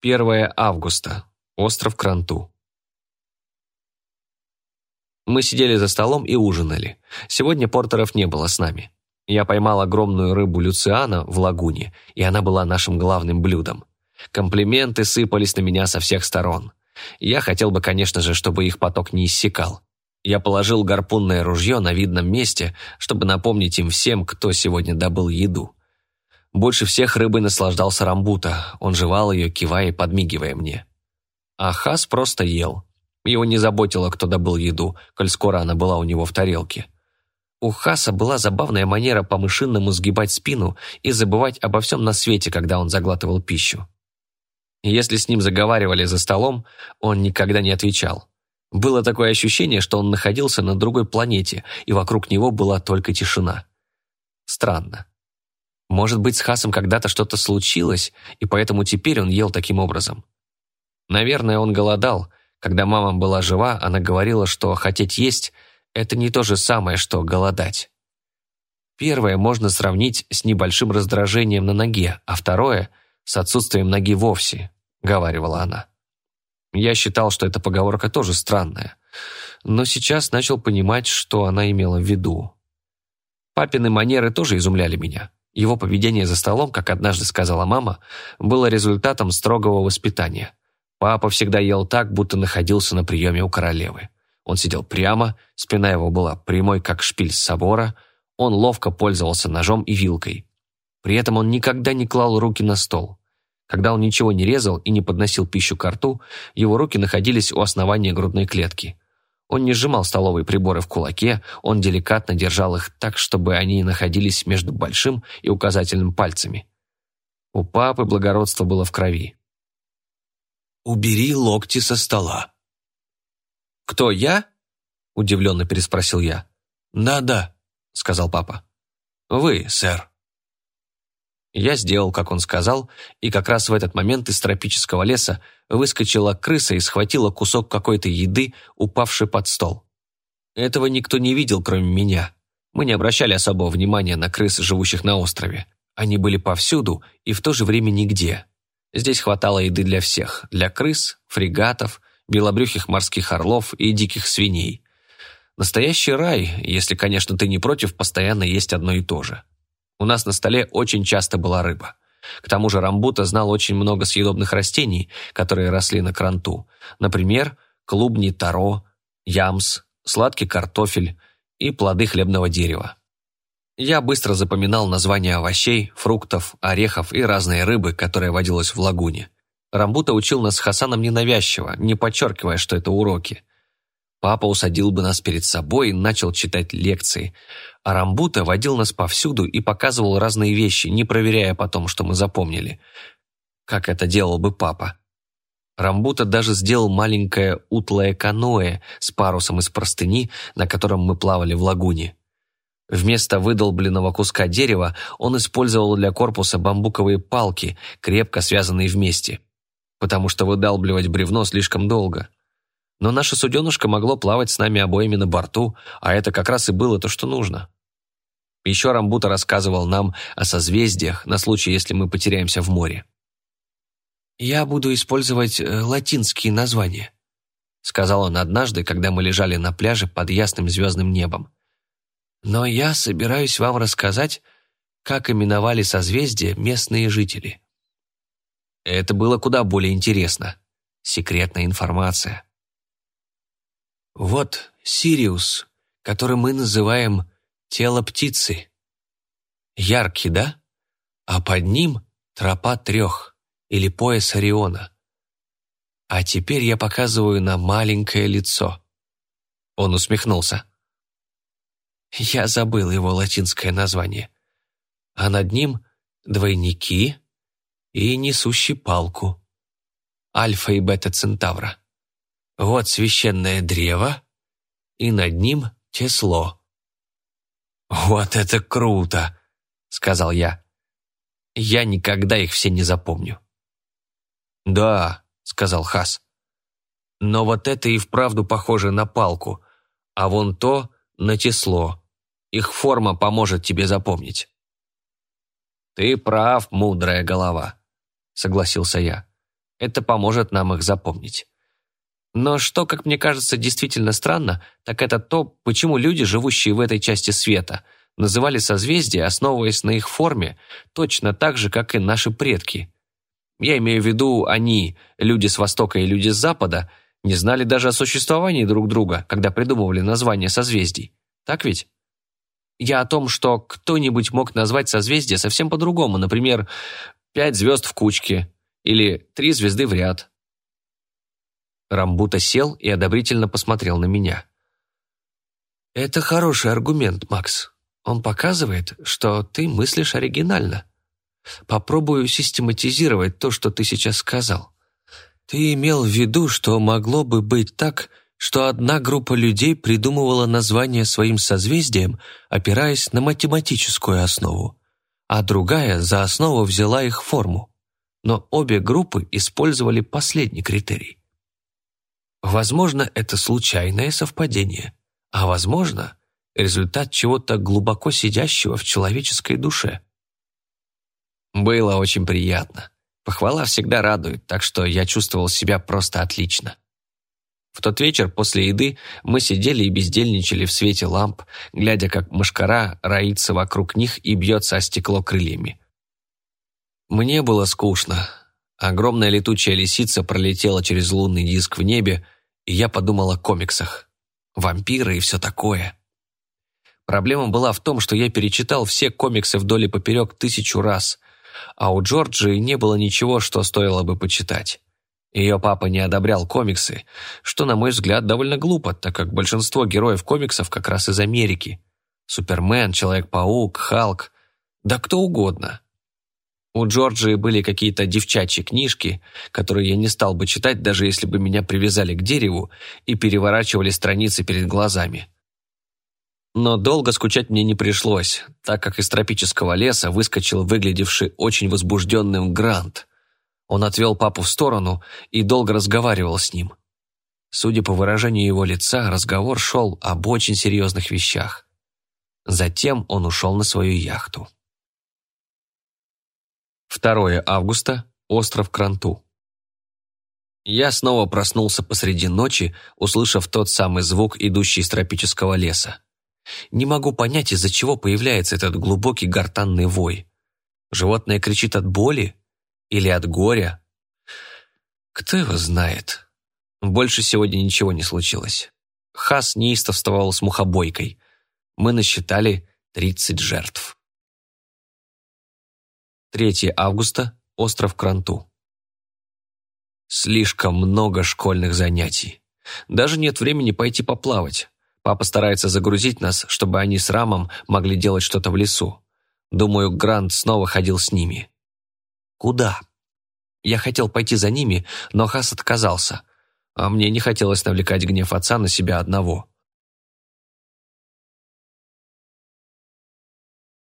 1 августа. Остров Кранту. Мы сидели за столом и ужинали. Сегодня портеров не было с нами. Я поймал огромную рыбу Люциана в лагуне, и она была нашим главным блюдом. Комплименты сыпались на меня со всех сторон. Я хотел бы, конечно же, чтобы их поток не иссякал. Я положил гарпунное ружье на видном месте, чтобы напомнить им всем, кто сегодня добыл еду. Больше всех рыбой наслаждался Рамбута, он жевал ее, кивая и подмигивая мне. А Хас просто ел. Его не заботило, кто добыл еду, коль скоро она была у него в тарелке. У Хаса была забавная манера по-мышинному сгибать спину и забывать обо всем на свете, когда он заглатывал пищу. Если с ним заговаривали за столом, он никогда не отвечал. Было такое ощущение, что он находился на другой планете, и вокруг него была только тишина. Странно. Может быть, с Хасом когда-то что-то случилось, и поэтому теперь он ел таким образом. Наверное, он голодал. Когда мама была жива, она говорила, что хотеть есть – это не то же самое, что голодать. Первое можно сравнить с небольшим раздражением на ноге, а второе – с отсутствием ноги вовсе, говаривала она. Я считал, что эта поговорка тоже странная, но сейчас начал понимать, что она имела в виду. Папины манеры тоже изумляли меня. Его поведение за столом, как однажды сказала мама, было результатом строгого воспитания. Папа всегда ел так, будто находился на приеме у королевы. Он сидел прямо, спина его была прямой, как шпиль собора, он ловко пользовался ножом и вилкой. При этом он никогда не клал руки на стол. Когда он ничего не резал и не подносил пищу к рту, его руки находились у основания грудной клетки. Он не сжимал столовые приборы в кулаке, он деликатно держал их так, чтобы они находились между большим и указательным пальцами. У папы благородство было в крови. «Убери локти со стола». «Кто, я?» – удивленно переспросил я. «Да-да», – сказал папа. «Вы, сэр». Я сделал, как он сказал, и как раз в этот момент из тропического леса выскочила крыса и схватила кусок какой-то еды, упавший под стол. Этого никто не видел, кроме меня. Мы не обращали особого внимания на крыс, живущих на острове. Они были повсюду и в то же время нигде. Здесь хватало еды для всех – для крыс, фрегатов, белобрюхих морских орлов и диких свиней. Настоящий рай, если, конечно, ты не против постоянно есть одно и то же. У нас на столе очень часто была рыба. К тому же Рамбута знал очень много съедобных растений, которые росли на кранту. Например, клубни таро, ямс, сладкий картофель и плоды хлебного дерева. Я быстро запоминал названия овощей, фруктов, орехов и разной рыбы, которая водилась в лагуне. Рамбута учил нас с Хасаном ненавязчиво, не подчеркивая, что это уроки. Папа усадил бы нас перед собой и начал читать лекции, а Рамбута водил нас повсюду и показывал разные вещи, не проверяя потом, что мы запомнили. Как это делал бы папа. Рамбута даже сделал маленькое утлое каноэ с парусом из простыни, на котором мы плавали в лагуне. Вместо выдолбленного куска дерева он использовал для корпуса бамбуковые палки, крепко связанные вместе, потому что выдалбливать бревно слишком долго. Но наше суденышко могло плавать с нами обоими на борту, а это как раз и было то, что нужно. Еще Рамбута рассказывал нам о созвездиях на случай, если мы потеряемся в море. «Я буду использовать э, латинские названия», сказал он однажды, когда мы лежали на пляже под ясным звездным небом. «Но я собираюсь вам рассказать, как именовали созвездия местные жители». Это было куда более интересно. Секретная информация. Вот Сириус, который мы называем тело птицы. Яркий, да? А под ним тропа трех или пояс Ориона. А теперь я показываю на маленькое лицо. Он усмехнулся. Я забыл его латинское название. А над ним двойники и несущий палку. Альфа и бета Центавра. Вот священное древо, и над ним тесло. «Вот это круто!» — сказал я. «Я никогда их все не запомню». «Да», — сказал Хас. «Но вот это и вправду похоже на палку, а вон то — на число. Их форма поможет тебе запомнить». «Ты прав, мудрая голова», — согласился я. Это поможет нам их запомнить. Но что, как мне кажется, действительно странно, так это то, почему люди, живущие в этой части света, называли созвездия, основываясь на их форме, точно так же, как и наши предки. Я имею в виду, они, люди с Востока и люди с Запада, не знали даже о существовании друг друга, когда придумывали название созвездий. Так ведь? Я о том, что кто-нибудь мог назвать созвездие совсем по-другому, например, «пять звезд в кучке» или «три звезды в ряд». Рамбута сел и одобрительно посмотрел на меня. «Это хороший аргумент, Макс. Он показывает, что ты мыслишь оригинально. Попробую систематизировать то, что ты сейчас сказал. Ты имел в виду, что могло бы быть так, что одна группа людей придумывала название своим созвездиям, опираясь на математическую основу, а другая за основу взяла их форму. Но обе группы использовали последний критерий. Возможно, это случайное совпадение, а возможно, результат чего-то глубоко сидящего в человеческой душе. Было очень приятно. Похвала всегда радует, так что я чувствовал себя просто отлично. В тот вечер после еды мы сидели и бездельничали в свете ламп, глядя, как мошкара роится вокруг них и бьется о стекло крыльями. Мне было скучно. Огромная летучая лисица пролетела через лунный диск в небе, и я подумал о комиксах. Вампиры и все такое. Проблема была в том, что я перечитал все комиксы вдоль и поперек тысячу раз, а у Джорджии не было ничего, что стоило бы почитать. Ее папа не одобрял комиксы, что, на мой взгляд, довольно глупо, так как большинство героев комиксов как раз из Америки. Супермен, Человек-паук, Халк, да кто угодно. У Джорджии были какие-то девчачьи книжки, которые я не стал бы читать, даже если бы меня привязали к дереву и переворачивали страницы перед глазами. Но долго скучать мне не пришлось, так как из тропического леса выскочил выглядевший очень возбужденным Грант – он отвел папу в сторону и долго разговаривал с ним. Судя по выражению его лица, разговор шел об очень серьезных вещах. Затем он ушел на свою яхту. 2 августа. Остров Кранту. Я снова проснулся посреди ночи, услышав тот самый звук, идущий из тропического леса. Не могу понять, из-за чего появляется этот глубокий гортанный вой. Животное кричит от боли или от горя? Кто его знает? Больше сегодня ничего не случилось. Хас неистовствовал с мухобойкой. Мы насчитали 30 жертв. 3 августа. Остров Кранту. Слишком много школьных занятий. Даже нет времени пойти поплавать. Папа старается загрузить нас, чтобы они с Рамом могли делать что-то в лесу. Думаю, Грант снова ходил с ними. Куда? Я хотел пойти за ними, но Хас отказался, а мне не хотелось навлекать гнев отца на себя одного.